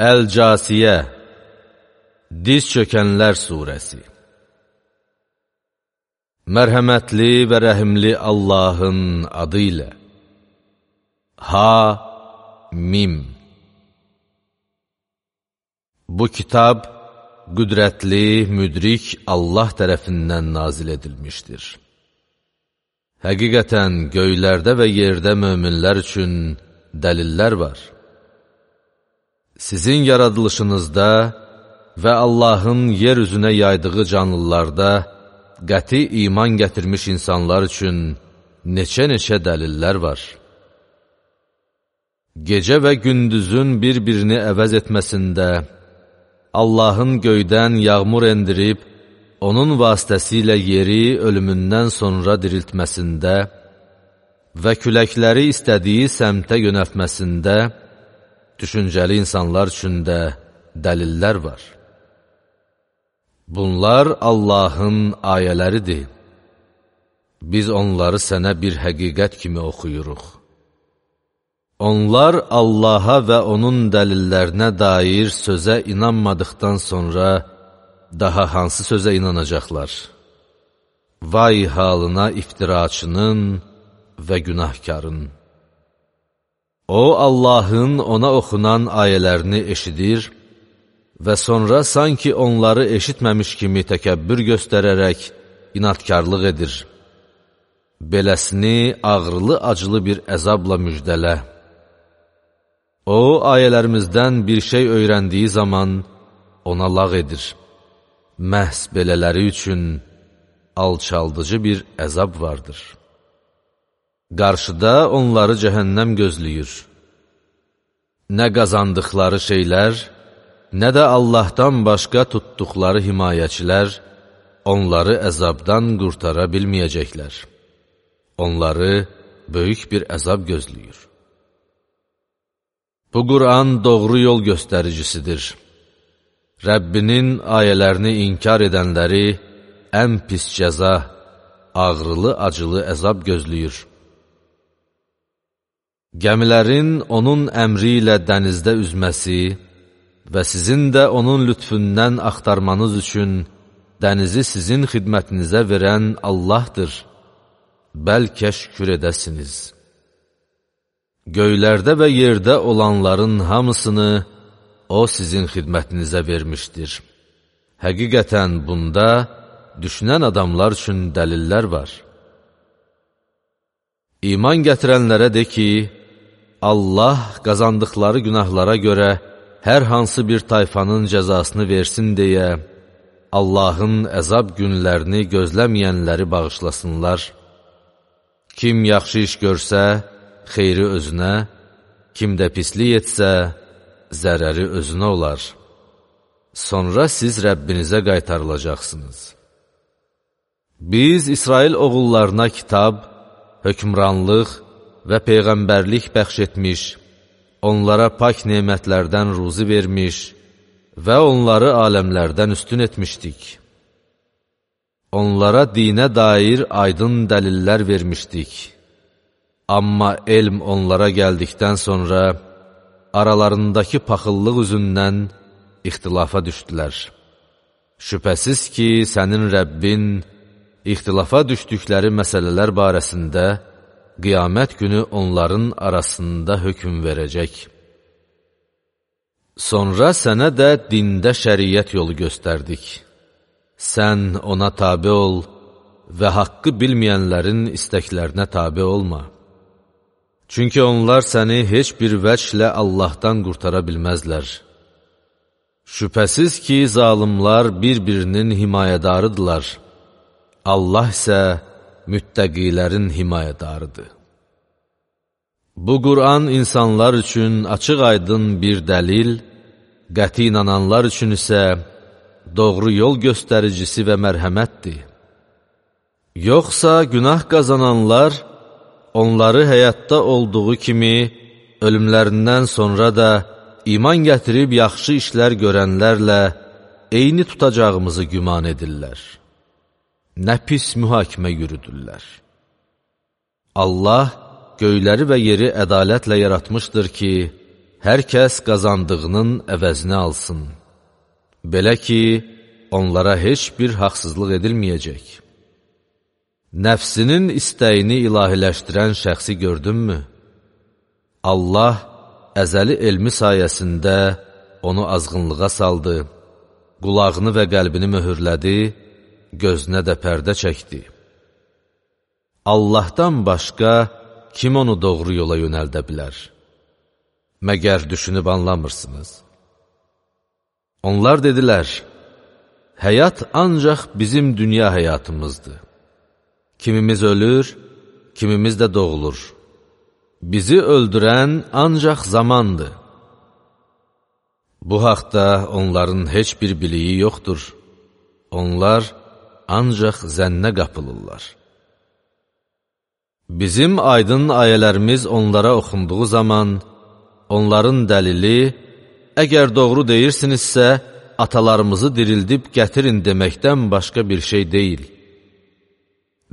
Əl-Casiyə Diz çökənlər surəsi Mərhəmətli və rəhimli Allahın adı ilə Ha, Mim Bu kitab qüdrətli, müdrik Allah tərəfindən nazil edilmişdir. Həqiqətən göylərdə və yerdə möminlər üçün dəlillər var. Sizin yaradılışınızda və Allahın yer üzünə yaydığı canlılarda qəti iman gətirmiş insanlar üçün neçə-neçə dəlillər var. Gecə və gündüzün bir-birini əvəz etməsində, Allahın göydən yağmur endirib, onun vasitəsilə yeri ölümündən sonra diriltməsində və küləkləri istədiyi səmtə yönəltməsində düşüncəli insanlar üçün də dəlillər var. Bunlar Allahın ayələridir. Biz onları sənə bir həqiqət kimi oxuyuruq. Onlar Allaha və onun dəlillərinə dair sözə inanmadıqdan sonra daha hansı sözə inanacaqlar? Vay halına iftiraçının və günahkarın. O, Allahın ona oxunan ayələrini eşidir və sonra sanki onları eşitməmiş kimi təkəbbür göstərərək inatkarlıq edir. Beləsini ağrılı-acılı bir əzabla müjdələ. O, ayələrimizdən bir şey öyrəndiyi zaman ona lağ edir. Məhz belələri üçün alçaldıcı bir əzab vardır. Qarşıda onları cəhənnəm gözləyir. Nə qazandıqları şeylər, nə də Allahdan başqa tutduqları himayəçilər onları əzabdan qurtara bilməyəcəklər. Onları böyük bir əzab gözləyir. Bu Quran doğru yol göstəricisidir. Rəbbinin ayələrini inkar edənləri ən pis cəza, ağrılı-acılı əzab gözləyir. Gəmilərin onun əmri ilə dənizdə üzməsi, və sizin də onun lütfündən axtarmanız üçün dənizi sizin xidmətinizə verən Allahdır. Bəlkə şükür edəsiniz. Göylərdə və yerdə olanların hamısını O sizin xidmətinizə vermişdir. Həqiqətən bunda düşünən adamlar üçün dəlillər var. İman gətirənlərə de ki, Allah qazandıqları günahlara görə hər hansı bir tayfanın cəzasını versin deyə, Allahın əzab günlərini gözləməyənləri bağışlasınlar. Kim yaxşı iş görsə, xeyri özünə, kim də pislik etsə, zərəri özünə olar. Sonra siz Rəbbinizə qaytarılacaqsınız. Biz İsrail oğullarına kitab, hökmranlıq və peyğəmbərlik bəxş etmiş, onlara pak nemətlərdən ruzi vermiş və onları aləmlərdən üstün etmişdik. Onlara dinə dair aydın dəlillər vermişdik. Amma elm onlara gəldikdən sonra aralarındakı paxıllıq üzündən ixtilafa düşdülər. Şübhəsiz ki, sənin Rəbbin ixtilafa düşdükləri məsələlər barəsində qiyamət günü onların arasında hökm verəcək. Sonra sənə də dində şəriyyət yolu göstərdik. Sən ona tabi ol və haqqı bilməyənlərin istəklərinə tabi olma. Çünki onlar səni heç bir vəclə Allahdan qurtara bilməzlər. Şübhəsiz ki, zalimlar bir-birinin himayədarıdırlar. Allah isə müttəqilərin himayədarıdır. Bu Qur'an insanlar üçün açıq-aydın bir dəlil, qəti inananlar üçün isə doğru yol göstəricisi və mərhəmətdir. Yoxsa günah qazananlar onları həyatda olduğu kimi ölümlərindən sonra da iman gətirib yaxşı işlər görənlərlə eyni tutacağımızı güman edirlər. Nə pis mühakimə yürüdürlər. Allah göyləri və yeri ədalətlə yaratmışdır ki, hər kəs qazandığının əvəzini alsın. Belə ki, onlara heç bir haqsızlıq edilməyəcək. Nəfsinin istəyini ilahiləşdirən şəxsi gördünmü? Allah əzəli elmi sayəsində onu azğınlığa saldı, qulağını və qəlbini möhürlədi, gözünə də pərdə çəkdi. Allahdan başqa kim onu doğru yola yönəldə bilər? Məgər düşünüb anlamırsınız? Onlar dedilər, həyat ancaq bizim dünya həyatımızdır. Kimimiz ölür, kimimiz də doğulur. Bizi öldürən ancaq zamandır. Bu haqda onların heç bir biliyi yoxdur. Onlar ancaq zənnə qapılırlar. Bizim aydın ayələrimiz onlara oxunduğu zaman, onların dəlili, əgər doğru deyirsinizsə, atalarımızı dirildib gətirin deməkdən başqa bir şey deyil.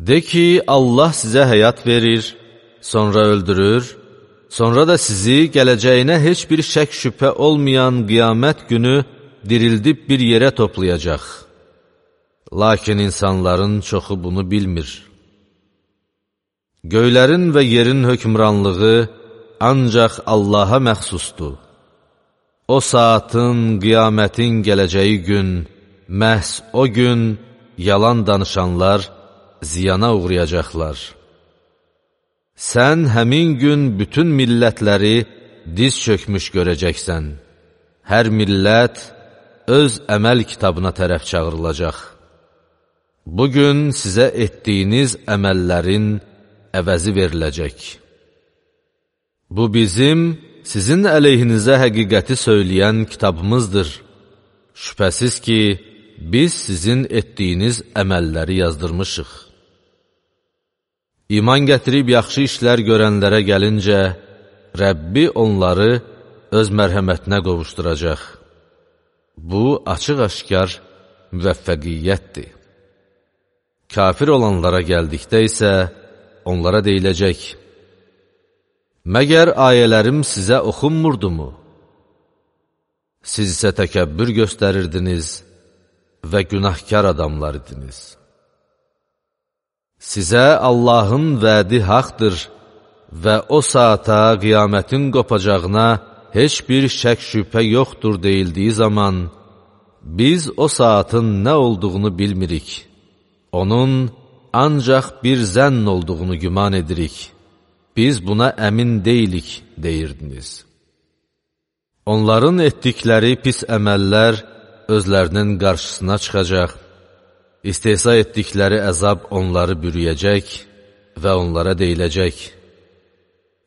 De ki, Allah sizə həyat verir, sonra öldürür, sonra da sizi gələcəyinə heç bir şək şübhə olmayan qiyamət günü dirildib bir yerə toplayacaq. Lakin insanların çoxu bunu bilmir. Göylərin və yerin hökmranlığı ancaq Allaha məxsusdur. O saatın, qiyamətin gələcəyi gün, məhz o gün yalan danışanlar ziyana uğrayacaqlar. Sən həmin gün bütün millətləri diz çökmüş görəcəksən. Hər millət öz əməl kitabına tərəf çağırılacaq. Bugün sizə etdiyiniz əməllərin əvəzi veriləcək. Bu bizim, sizin əleyhinizə həqiqəti söyləyən kitabımızdır. Şübhəsiz ki, biz sizin etdiyiniz əməlləri yazdırmışıq. İman gətirib yaxşı işlər görənlərə gəlincə, Rəbbi onları öz mərhəmətinə qovuşduracaq. Bu, açıq-aşkar müvəffəqiyyətdir. Kafir olanlara gəldikdə isə, onlara deyiləcək, Məgər ayələrim sizə oxunmurdumu? Siz isə təkəbbür göstərirdiniz və günahkar adamlar idiniz. Sizə Allahın vədi haqdır və o saata qiyamətin qopacağına heç bir şək şübhə yoxdur deyildiyi zaman, biz o saatın nə olduğunu bilmirik. Onun ancaq bir zənn olduğunu güman edirik. Biz buna əmin deyilik, deyirdiniz. Onların etdikləri pis əməllər özlərinin qarşısına çıxacaq, istehsa etdikləri əzab onları bürüyəcək və onlara deyiləcək,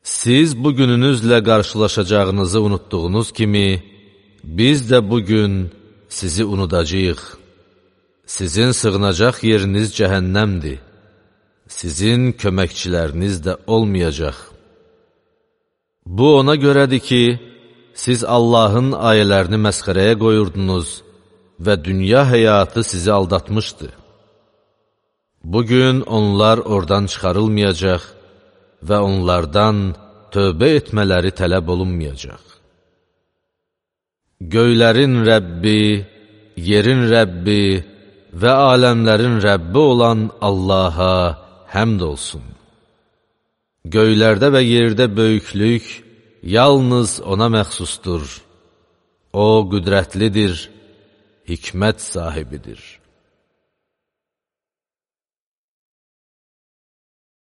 Siz bu gününüzlə qarşılaşacağınızı unutduğunuz kimi, biz də bugün sizi unudacaq. Sizin sığınacaq yeriniz cəhənnəmdir. Sizin köməkçiləriniz də olmayacaq. Bu ona görədir ki, siz Allahın ayələrini məsxərəyə qoyurdunuz və dünya həyatı sizi aldatmışdı. Bugün onlar oradan çıxarılmayacaq və onlardan tövbə etmələri tələb olunmayacaq. Göylərin Rəbbi, yerin Rəbbi və aləmlərin Rəbbi olan Allaha həmd olsun. Göylərdə və yerdə böyüklük yalnız ona məxsusdur. O, qüdrətlidir, hikmət sahibidir.